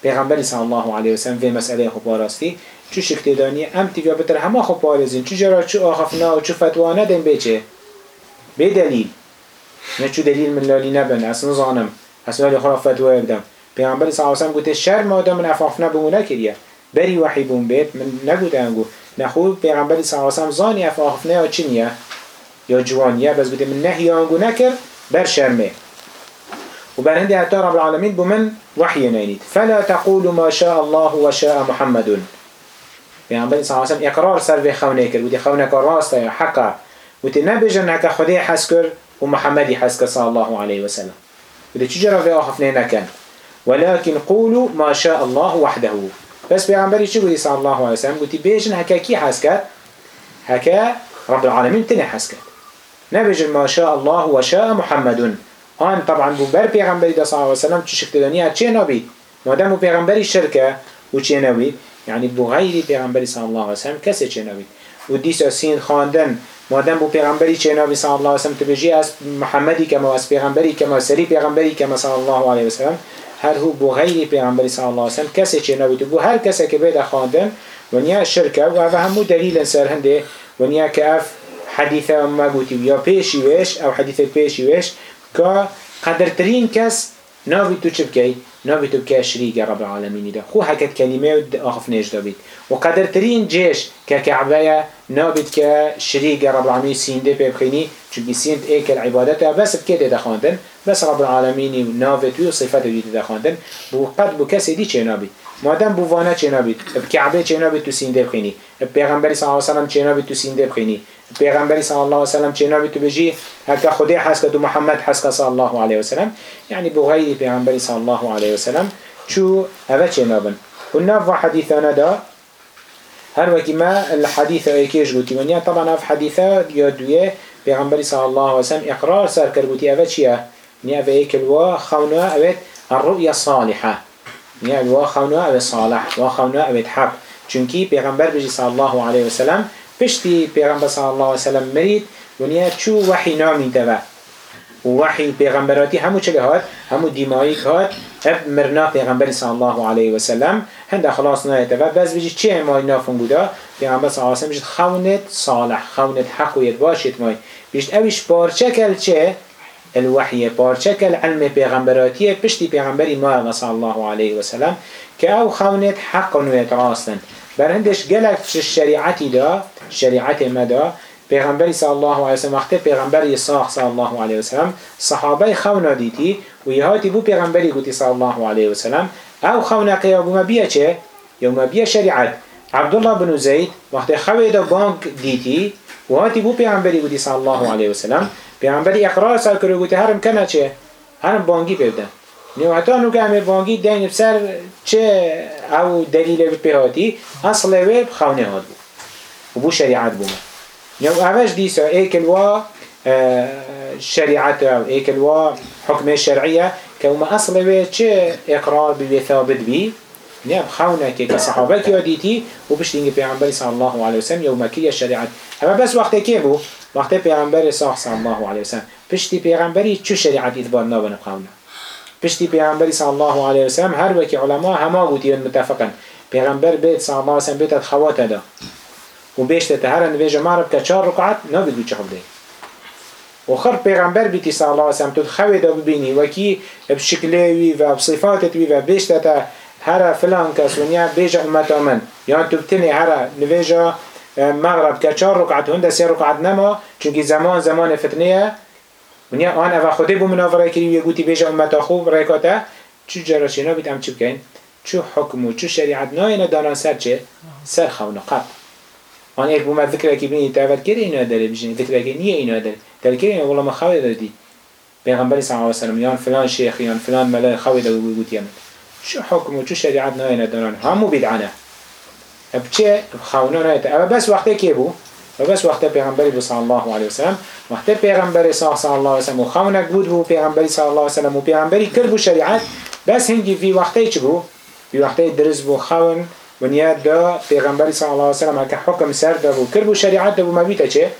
پیغمبر صلی الله علیه و سلم مسئله خوب راستی چو شکتدانی ام تیگا بتر همه خوب آرزین چو جرا چو آخفنا و چو فتوا ندن بچه به دلیل. نه چو دلیل من لالی نبن اصلا نظانم اصلا لالی خرا فتوا ابدم پیغمبر صلی الله علیه و سلم گوته شر مادام من افافنا بمونه کریه بری وحی بون بیت من نگوته انگو. نخو پیغمبر صلی الله علیه و زانی افافنا چی نیه یا جوانیه بس بده من نهی آنگو نکر بر شرمه و بر هندی حتی رب العالمین بمن وحی نینید. فلا تقول ما شاء الله و شاء محمد. پیامبر صلی الله علیه و اقرار سر به خونه کرد. و دی خونه کار راسته یا حقه و تی نبیجن هکا خدای حس کر و محمدی حس کر صلی الله علیه و سلم و دی چجرا به آخفنه نکن؟ ولكن قولوا ما شاء الله وحده. بس پیامبری چی گویی صلی الله علیه و سلم گویی بیجن هکا کی حس کرد؟ رب العالمین تنه حس کرد. ما شاء الله وشاء محمد آن طبعا بو بر پیغمبری دا صلی الله علیه وسلم چه شکتدانی چه نبید مادم بو پیغمبری شرکه و چه نبید يعني بو غير پیغمبری صلی الله علیه وسلم کسی چه نبید و دیس سین خواندن. مادم بو پیغمبری چه نبید صلی الله علیه وسلم؟ تبجی از محمدی کما از پیغمبری کما سری پیغمبری کما صلی الله علیه وسلم؟ هر هو بو غير پیغمبری صلی الله علیه وسلم کسی چه نبید بو هر کسی که بيد خواندن ونیا شرکه و همو دلیل سر هنده ونیا که اف حديثة ما قوتي يا بيشي ويش أو حديثة بيشي ويش كا قدرترين كس ناوي تو چبكي ناوي تو بكي شريك رب العالمين ده. خو كلمة ود آخف نيج دابيت وقدرترين جيش ككعبايا نابد كشريك رب العالمين سين ده بيبخيني چونكي سين ايك العبادة بس بكي ده خاندن بس رب العالمين ناوي تو صفات دي ده خاندن بو قد بو كسي دي چه نابد مادام بو وانا چه نابد بكعبه چه نابد تو سين ده بخيني پیغمبر صلی الله علیه و سلم چه تو سين ده بخيني پیغمبری صلی الله علیه و سلم چه نبی تو بجی؟ هکا خدا حس تو محمد حس صلی الله علیه و سلم یعنی بو غیر پیغمبری صلی الله علیه و سلم چو چه نبن و نف حدیثانه دا. هر وقتی ما الحديث ايكيش قلتي ونيا طبعا اف حديثة يا دوية پیغمبر صلى الله عليه وسلم اقرار سر كر قلتي اوه چيه نيا ايك الوا خونوا اوه الرؤية الصالحة نيا الوا خونوا اوه صالح وا خونوا اوه حق چونكي پیغمبر بجي صلى الله عليه وسلم پشتی پیغمبر صلی الله علیه وسلم مرید ونیا چو وحی نامی دوا و وحی پیغمبراتی همو چه هات همو دیمایی هات اب مرنا پیغمبر صلی الله علیه وسلم هند خلاص نایت و بس بجی چه امای نافون بودا پیغمبر صلی الله علیه وسلم خونت صالح خونت حق و باشید مای بیشت اویش بارچه کل چه الوحي بارشكل علم پیغمبراتیه پشتی پیغمبری ما صلی الله علیه وسلم که او خونت حق و راستن. برهندش گلک شریعتی دا شریعت مدا پیغمبری صلی الله علیه وسلم وقتی پیغمبری صاح صلی الله علیه وسلم صحابه خونا دیتی و یهاتی بو پیغمبری گوتی صلی الله علیه وسلم او خونا قیابو بیا چه؟ یوم بیا شریعت. عبدالله بن زید وقتی خوی دا بانک دیتی و هاتی بو پیغمبری گوتی صلی الله علیه وسلم پیغمبری اقرار سال کرو گوتی هرم کنه چه؟ هرم بانگی پیودن نیو حتی نو که همه بانگی دین بسر چه او دلیل بپیهاتی اصل ویب خونه هاد بود. و بو شریعت بومه نیو اوش دیسا ایکل و شریعت او و حکم شرعیه که اوما اصل ویب چه اقرار بی ثابت بی؟ نعم خونه که صحابه که دیتی و بشتینگ پیغمبری صلی الله علیه وسلم یوم کی شریعت. اما بس وقتی که بو وقتی پیغمبری صلی الله علیه وسلم پشتی پیغمبری چه شریعت ادبار نابن خونه پشتی پیغمبری صلی الله علیه و سلم هر وکی علما همه گوتیون متفقن. پیغمبر بیت صلی الله علیه و سلم بیت خوات دا و بیشت تهر نویج معرب که چهار رکعت نبید بچه خب و خر پیغمبر بیتی صلی الله علیه و سلم تو خوی دا ببینی. وکی بشکلی وی و بصفاتت و بیشت هر فلان کس ونیا بیجا امتا من یان تو بتنی هر نویجا مغرب که چار رکعت هنده سه رکعت نما چونکی زمان زمان فتنه ونیا آن اوه خوده بو مناوره کری و یه گوتی بیجا امتا خوب ریکاته چو جراشینا بیت هم چی بکن؟ چو حکم و چو شریعت ناینه دانان سر چه؟ سر خونه قبل آن یک بومد ذکر که بینی تاول کری اینا داره بجنی. ذکر که نیه اینا داره. دل کری اینا ما خواه دادی پیغمبری صلی علیه وسلم یان فلان شیخ یان فلان ملای خواه دادی گوتی شو حكم وشو شريعت ناينا داران همو بدعنا بچه خونا نايتا اما بس وقتی که بو بس وقتی پیغمبری بو صلی الله علیه وسلم وقتی پیغمبری صلی الله علیه وسلم و خونک بود بو پیغمبری صلی الله علیه وسلم و پیغمبری کرد بو شریعت. بس هنگی في وقتی چه بو في وقتی درز بو خون ونیا دا پیغمبری صلی الله علیه وسلم حکم سر دا بو کرد بو شریعت. دا بو مبیتا چه؟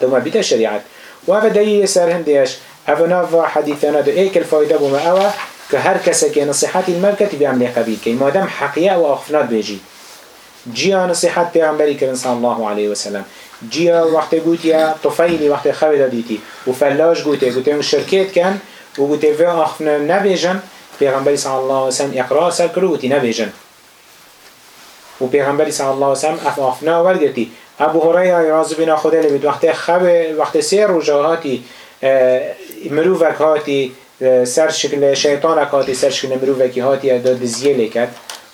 دا مبیتا شریعت. و اوه دلیل سر هندیش اوه ناف حدیثانا دا ایک الفایده بو ما اوه که هر کسی که نصیحتی الملکتی بیام قبیل که مادم حقیه و آخفنات بیجی جیا نصیحت پیغمبری کرن صلی الله علیه و سلم جیا وقت گوت یا طفیلی وقت خوی دادیتی و فلاش گوته گوته اون شرکت کن و گوته و آخفنا نبیجن پیغمبری صلی الله علیه و سلم اقرا سر کرو نبیجن و پیغمبری صلی الله علیه و سلم اف آخفنا ورگتی ابو هریره راز بنا خدا لبید وقت خوی وقت سیر رجاهاتی مروفک هاتی سر شکل شیطان اکاتی سر شکل مروفکی داد زیه لیکد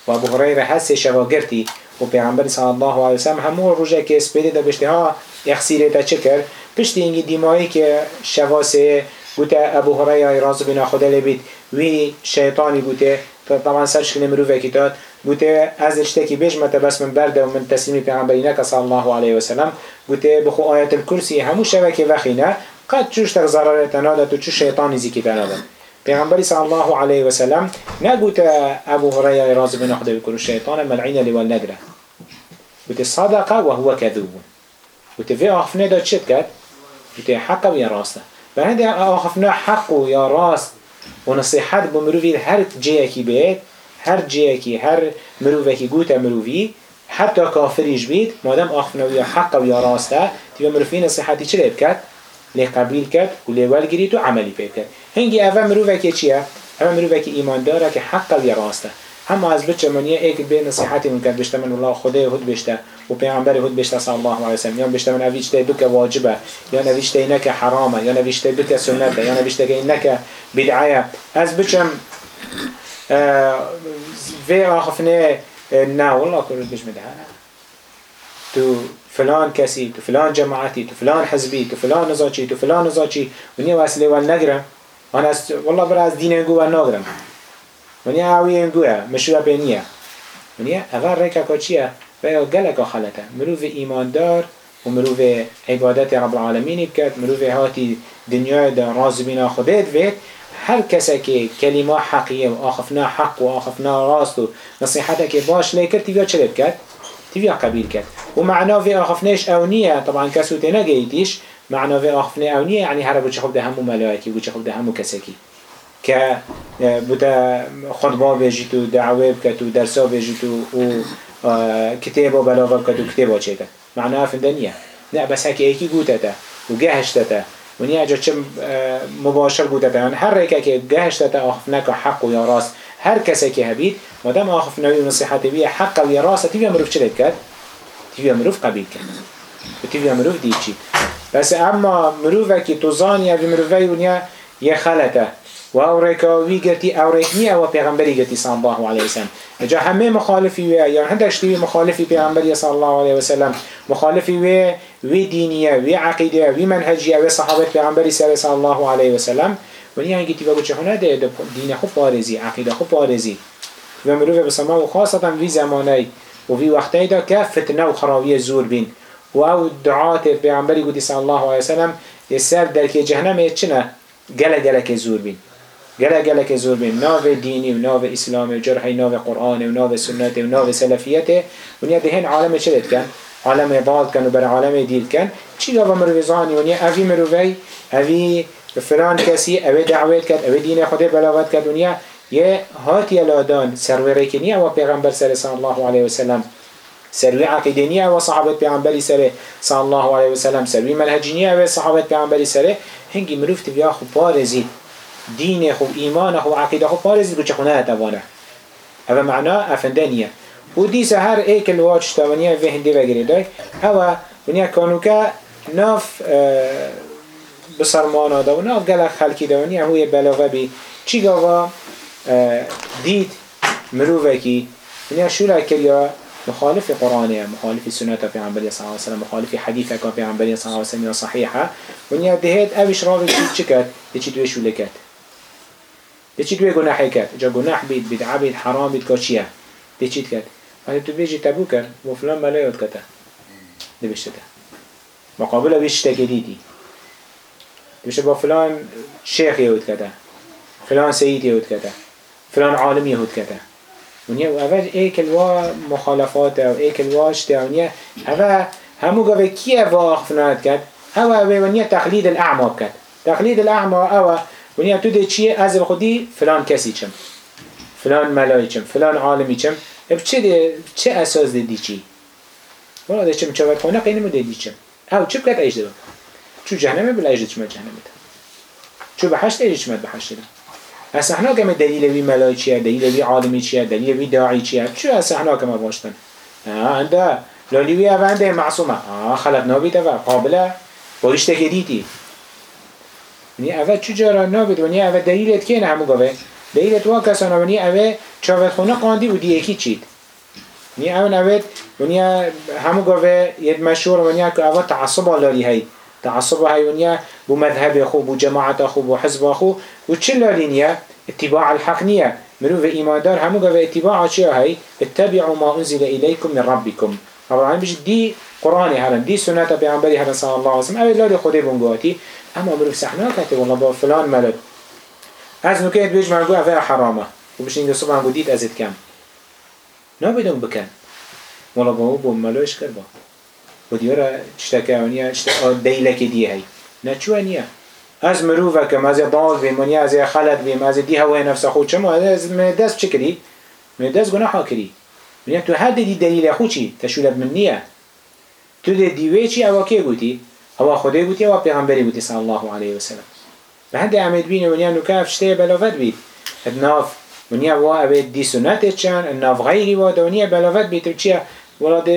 و ابو هریره هست شواگرتی و پیغمبر صلی الله علیه وسلم همون روزه که اسپیده دا ها اخسیره تا چه کرد؟ پشت اینگی دیمایی که شواسه گوته ابو هریره راز بنا خدا لبید وی شیطانی گوته طبعا سر شکل مروفکی داد گوته از اشتکی بیش مت بس من برده و من تسلیمی پیغمبری نکه صلی الله علیه وسلم گوته بخو آیت الکرسی همون شبکه وخینه قد چوش تک ضرر تناده تو چوش شیطانی زیکی تناده پیغمبری صلی الله علیه و سلم نگوت ابو هریره راز بن خدا بکن الشیطان ملعین لول نگره بت صدقه وهو كذوب. بت في آخفنه دا چت كد بت حق ويا راس بعد اخفنا حق ويا راس. ونصيحات بمروفي هر جيكي بيت هر جيكي هر مروفي كي قوت مروفي. حتى كافريش بيت مادام اخفنا ويا حق ويا راس تي مروفي نصيحتي چه كات؟ لي قبيل كات؟ ولي والجريتو عملي بيت هنجي عملی مروفي كي تشيا اول مروفي كي إيمان دارك حق ويا راس هم از بچه منیه ایک به نصیحتی من کرد بشته من الله خدا هد بشته و پیغمبر هد بشته صلی الله علیه وسلم یا بشته من اویشته دو که واجبه یا نویشته اینه که حرامه یا نویشته دو که سنته یا نویشته اینه که بدعیه از بچم في آخفنه نه والله كل بيش مدهانه تو فلان کسی تو فلان جماعتی تو فلان حزبی تو فلان نزاچی تو فلان نزاچی ونیا وصله ول نگرم آن از والله برای از دین ول نگرم ونیا اوی انگوه مشروع بینیه اول ریکا که چیه؟ و گلک خلطه. مروف ایماندار و مروف عبادت رب العالمین بکرد. مروف هاتی دنیای دا رازبینا خودت وید هر کسی که کلمه حقیه و آخفنا حق و آخفنا راست و نصیحته که باش لیکر تیویا چه بکرد؟ تیویا قبیل کرد. ومعناه في آخفنيش أونية طبعا كسو تنجيتيش معناه في آخفني أونية يعني هرب بوش خب ده همو ملائكي بوش خب ده همو كسكي ك بودا خطبه بيجيتو دعوه بكتو درسا بيجيتو و كتابه بلاغه بكتو كتابه چه معناه في الدنيا نه بس هكي ايكي قوتتا وجهشتتا ونیا جا چه مباشر بوده بیان هر ریکه که گهشت تا آخفنک حق و یا راست. هر کسی که هبید مادم آخفنوی و نصیحتی بیه حق و یا راست. تیوی مروف چه کرد؟ تیوی مروف قبیل کرد. و تیوی مروف دید چی؟ بس اما مروفه که تو زانی او مروفه یه خلطه. و او ریکاوی گرتی او ریکنی او پیغمبری گرتی صلی الله علیه وسلم. جا همه مخالفی وی یا هندش تیوی مخالفی پیغمبری صلی الله علیه وسلم. مخالفی وی وی دینیه وی عقیده وی منهجیه وی صحابه پیغمبری صلی الله علیه وسلم. ونی هنگی تیوی بچه هنه ده؟ دین خوب پارزی عقیده خوب پارزی و مروفه بسما و خاصتا وی زمانه و وی وقتی دا که فتنه و خراوی زور بین. و او دعات پیغمبری گوتی صلی الله علیه وسلم سر در که جهنم چنه گله گله که زور بین. گله گله زور بین ناو دینی و ناو اسلام و جرحی ناو قرآن و ناو سنت و ناو سلفیت. و نیا دهن عالم چلت کن؟ عالم ضال کن و بر عالم دیل کن. چی گاوا مروزانی؟ و نیا اوی مروی اوی فلان کسی اوی دعوت کرد اوی دین خود بلاغت کرد. و نیا یه هاتی لادان سروری کنی و پیغمبر سر صلی الله علیه وسلم سروی عقیدنی و صحابت پیغمبری سر صلی الله علیه وسلم منهجنی و صحابت پیغمبری سر. هنگی مروف تبیا خوب پارزید دین خوب ایمان خوب عقیده خوب پارزید بچه خونه اتوانه هذا معناه أفندانية ودي سهر ايك الواج تاونيا في هندي بگیری دای هوا ونیا كانوكا ناف بسرمانا دا و ناف گلک خلکی دا ونیا هوی بلاغه چی اه، دید مروفه کی ونیا شولا کریا مخالف قرآنه مخالف سنة في عمبالي صلى الله عليه وسلم مخالف حديثة كان في عمبالي صلى الله عليه وسلم صحيحة ونيا دهيت أبش رابط چي چكت دي دوي شو لكت دچیت به گناهی کرد؟ جا گناه بید بید عبید حرام بید کاشیه دچیت کرد؟ وقتی تو بیشی تبو کرد؟ و فلان بلا یاد کتا دبشته مقابل ویش تکدیدی دبشته با فلان شیخ یهود کتا فلان سید يهود كذا فلان عالم يهود كذا ونيا اول ای کلوا مخالفات أو ای کلواش تا ونيا همو گفه کیه واقف نهد كد أو أفا ونيا تقلید الأعمى كد تقلید الأعمى أو ونیا تو ده چیه از خودی فلان کسی چم فلان ملای چم فلان عالمی چم اب چه ده چه اساس ده دی چی ولا ده چم چواد خونه قینه مو ده دی چم او چه بکت ایش ده چو جهنمه بلا ایش ده چم جهنمه ده چو بحشت ایش چمت بحشت ده اسحنا كما دليل وي ملاي چيا دليل وي عالمي چيا دليل وي داعي چيا شو اسحنا كما باشتن اه عند لولي وي عنده معصومه اه خلت نابي تبع قابله بولش ني اول چو جرا نابد وني اول دليلت كين همو قوه دليلت وا كسانا وني اول چاوت خونه قاندي ودي يكي چيت ني اول اول وني همو قوه يد مشهور وني اول تعصب لاري هاي تعصب هاي ونيا بو مذهب خو بو جماعة خو بو حزب خو وچل لينيا اتباع الحق نيا منو في إيمان دار همو قوة اتباع چيا هاي اتبعوا ما أنزل إليكم من ربكم رب العالمين بيش دي قرآن هرن دي سنة بيعنبري هرن صلى الله عليه وسلم. أول لاري خده بونگواتي أما منو في سحنا كاتب والله با فلان ملد از نكيت بيج منقو أفا حرامه. وبش نيجي صبح نقول ديت أزد كم نابدون بكن والله با بو ملوش كربا و دیارا چتکاونیا چتا دیلک دی هی. نه چوانیا از مروفه کم از ضال بیم ونیا از خلط بیم از دی هوای نفس خود. چما از دست چه کری من دست گناه کری ونیا تو هر دی دلیل خود چی تشولت من نیه تو دی دیوی چی اوا که گوتی اوا خدای گوتی اوا پیغمبری گوتی صلی الله علیه و سلم به هند عمد بین ونیا نکاف چته بلاوت بید ناف ونیا وا اوید دی سنت چن ناف غیری وا ونیا بلاوت بید چیه ولاد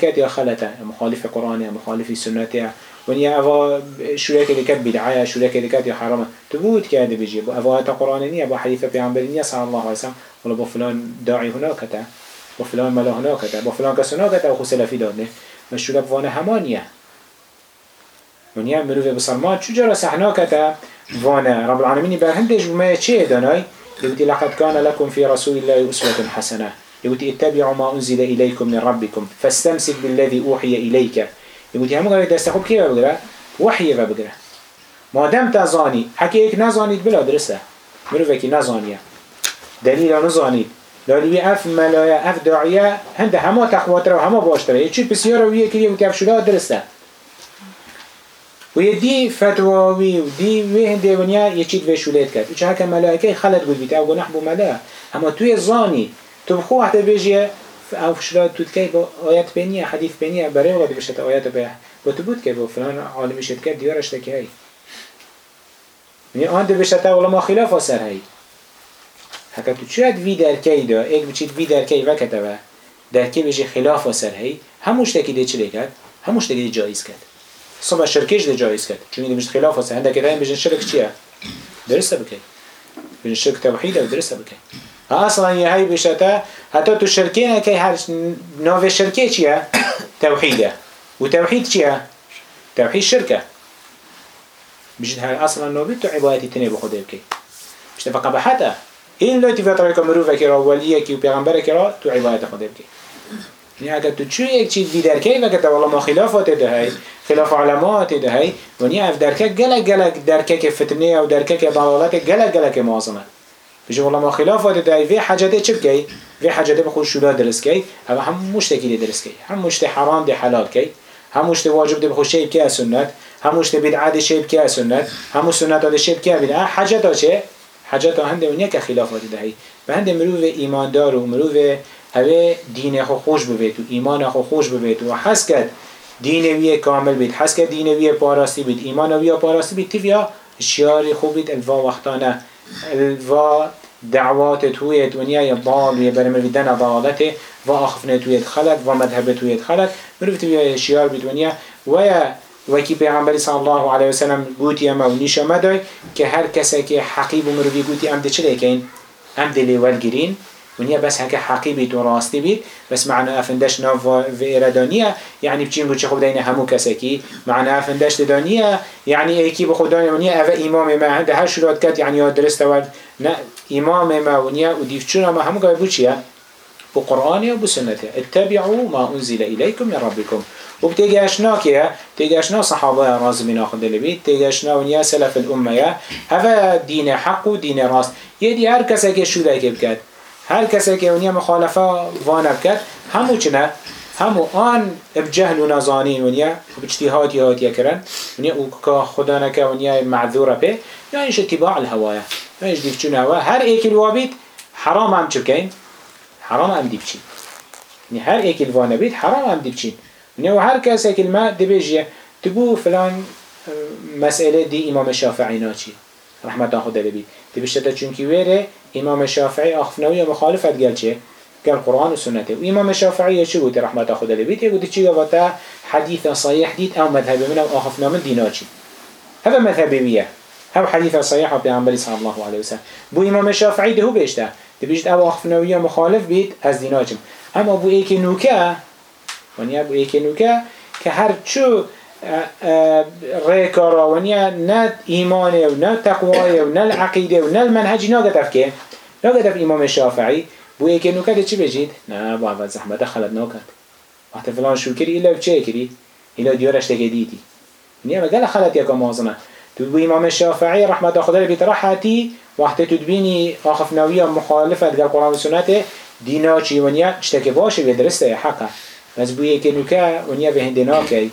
كات يا خلته مخالف قرآن يا مخالف سنة يا ونيا أفا شركة اللي كات بدعاء شركة اللي كات يا حرام تبوت كاد بيجي أفا قرآن نيا أبو حديث بيعمل نيا صلى الله عليه وسلم ولا بفلان داعي با فلان ملاح ناکتا با فلان کسو ناکتا و خو سلفی دادنه مشروع بوانه همانیه. ونیا مروه بسلمان چو جرا سحنا کتا وانه رب العالمینی بر برهندش بما چه دانای؟ يقول لقد کان لكم فی رسول الله اصوات حسنة. يقول اتبعوا ما أنزل ایلیکم من ربکم فاستمسك بالذی أوحي إليك يقول همون قال درس خوب كيف بقرا وحیه بقرا ما تزانی حکی ایک نزانید بلا درسته. درسه مروفك نزانیه. دلیل نزانید لالوی اف ملایا اف داعیه هنده همه تقواتره و همه باشتره. چی بسیار ویه کریه و که شده درسته. و یه دی فتواوی و دی وی هنده ونیا یه چید وی شولید کرد. چه هکه ملائکه خلط گود بیت. او گناح بو ملایا اما توی زانی تو بخو وقت بيجي او شلا تتكي با آيات بينية حديث بينية برای وقت بشت آيات بيه با تو بود که با فلان عالمی شد کرد دیارش تکی هی يعني آن دو بشت ولا ما خلاف سر هی. هكا تو شاید وی درکی دا ایک بچید وی درکی وکتا و درکی بيجي خلاف سر هی هموش تکی دی چلی کرد هموش تکی دی جایز کرد صبح شرکش دی جایز کرد چون دی بيجي خلاف سر هنده که بيجي شرک چیه درسته بکی بيجي شرک توحیده و درسته بکی اصلا یه هی بشته حتی تو شرکه نکی هر نوع شرکه چیه؟ توحیده و توحید چیه؟ توحید شرکه بجد هر اصلا نوبی تو عبادتی تنه بخوده بکی بجد فقبحته این لوتی فتره که مروفه که را ولیه که و پیغمبره که را تو عبادت خوده بکی يعني اگر تو چون یک چیز دی درکی و که والله ما خلافات ده هی خلاف علامات ده هی و نیا اف درکه گلک گلک درکه که فتنه و درکه که ضلالت گلک گلک معظمه بيجي والله ما خلافات ده في حاجات چه بكي في حاجات بخو شولا درس كي هذا هم دي درس كي هم مشت حرام دي حلال كي هم مشت واجب دي بخو شيء كي سنت؟ هم مشت دي شيء كي سنت؟ هم سنت دي شيء كي بدعة حاجات چه؟ حاجات هنده ونيا كخلافات ده هي فهنده مروف ایمان دار و مروف هوا دین خو خوش ببید و ایمان خو خوش ببید و حس کرد دینوی کامل بید. حس کرد دینوی پاراستی بید. ایمانوی پاراستی بید. تیویا شیاری خوب بید. الوا وقتانه. الوا دعوات تويت ونيا يضال يبرم بدنا ضالته وآخفنا تويت خلق ومذهب تويت خلق مروف تويا شيار بتونيا ويا وكي پیغمبر صلى الله عليه وسلم قوتي اما ونيشا مداي که هر کسی که حقیب و مروفی قوتي ام ده چه لیکن؟ ام ده لیول گرین ونیا بس هک حقیبی تو راستی بید. بس معنی افندش ناف و ایرادانیه یعنی بچین بو چه خود دین همو کسی کی؟ معنی افندش دانیه. یعنی ایکی به خود دانیه ونیا اوه امام ما ده هر شروعات کت یعنی ها درست ول نه امام ما ونیا و دیفچون ما همو که بو چیه؟ بو قرآن و بو سنته. اتبعوا ما انزل الیکم من ربکم. و بتيجاشنا كيا تيجاشنا صحابة راز من آخر دلبي تيجاشنا ونيا سلف الأمة هذا دين حق ودين راس يدي هر كسا كي شو ذاك بكات هر کسی که ونیا مخالفه وانه بکرد همو همو آن بجهل و نزانین ونیا باجتهاد یاد کرن ونیا او که خدا نکه ونیا معذوره به یا اینش اتباع الهوایه یا اینش دیف چون هوا هر ایک الوابید حرام هم چکین؟ حرام هم دیف چین یعنی هر ایک الوانه بید حرام هم دیف چین ونیا و هر کسی که ما دبیجیه تبو فلان مسئله دی امام شافعی ناچی. رحمت خدا لبید تبشتا چونکی ویره امام شافعي اخفنوي مخالفت قال چه قال قرآن و سنته. و امام شافعي چه بود رحمت خدا لبيت يقول چه قواتا حديث صحيح ديت او مذهب من او اخفنا من ديناچي هذا مذهبية هذا حديث صحيح بيعنبالي صلى الله عليه وسلم. بو امام الشافعي ده هو بيشته او اخفنوية مخالف بيت از ديناچم اما بو ايكي نوكا بو ايكي نوكا كهر چو ريكارا ونيا نا إيمانه ونا تقواه ونا العقيدة ونا المنهج نا قدف كه نا قدف إمام الشافعي بو ايكي نو كده چي بجيد نا بو اول زحمة دخلت نو كد وقت فلان شو كري إلا بچه كري إلا ديارش تكي ديتي نيا مقال خلت يكا مازنه تو بو إمام الشافعي رحمة خدا بيت راحتي وقت تدبيني آخف نوية مخالفة قال قرآن وسنته دينا چي ونيا چتك باشه بدرسته حقا بس بو ايكي نوكا ونيا بهندنا كي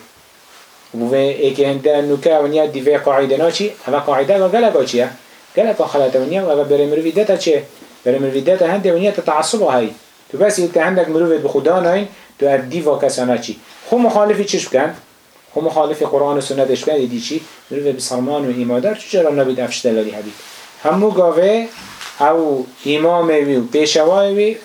و ایک هنده نوکه ونیا دیوه قاعده ناچی اما قاعده و گلگا چیه؟ گلگا خلطه ونیا و برای مروی دتا چه؟ برای مروی دتا هنده ونیا تتعصب های تو بس یک هندک مروی به خدا ناین تو ار دیوا کسانه چی خو مخالفی چش بکن؟ خو مخالف قرآن و سنتش بکن دی چی؟ مروی بسلمان و ایمادر چرا نبید افش دلالی حبید همو گاوه او امام وی و پیشوای وی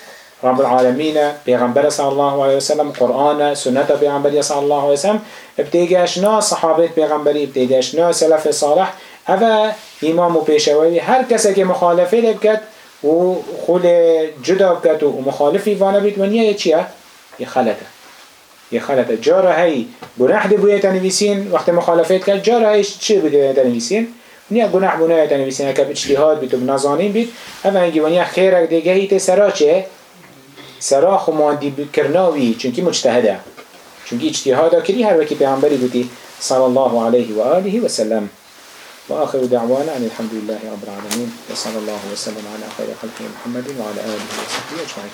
رب العالمين پیغمبر صلى الله عليه وسلم قرآن سنة پیغمبر صلى الله عليه وسلم ابتیگشنا صحابه پیغمبری ابتیگشنا سلف صالح اوه امام و پیشوی هر کسی که مخالفه لبکد و خود جدا بکد و مخالفی وانه بید ونیا چیه؟ یه خلطه یه خلطه جاره هی گناه دی بویه تنویسین وقت مخالفت کرد جاره هیش چی بویه تنویسین ونیا گناه بونه تنویسین اکب اجتهاد بید و بنظانین بید اوه انگی ونیا خیرک دیگه هیت سرا چه؟ سرا خماندی کرناوی چونکی مجتهده. چونکی اجتهادا کری هر وکی پیغمبری بودی؟ صلی الله علیه و آله و سلم. وآخر دعوانا أن الحمد لله رب العالمين وصلى الله وسلم على خير خلقه محمد وعلى آله وصحبه أجمعين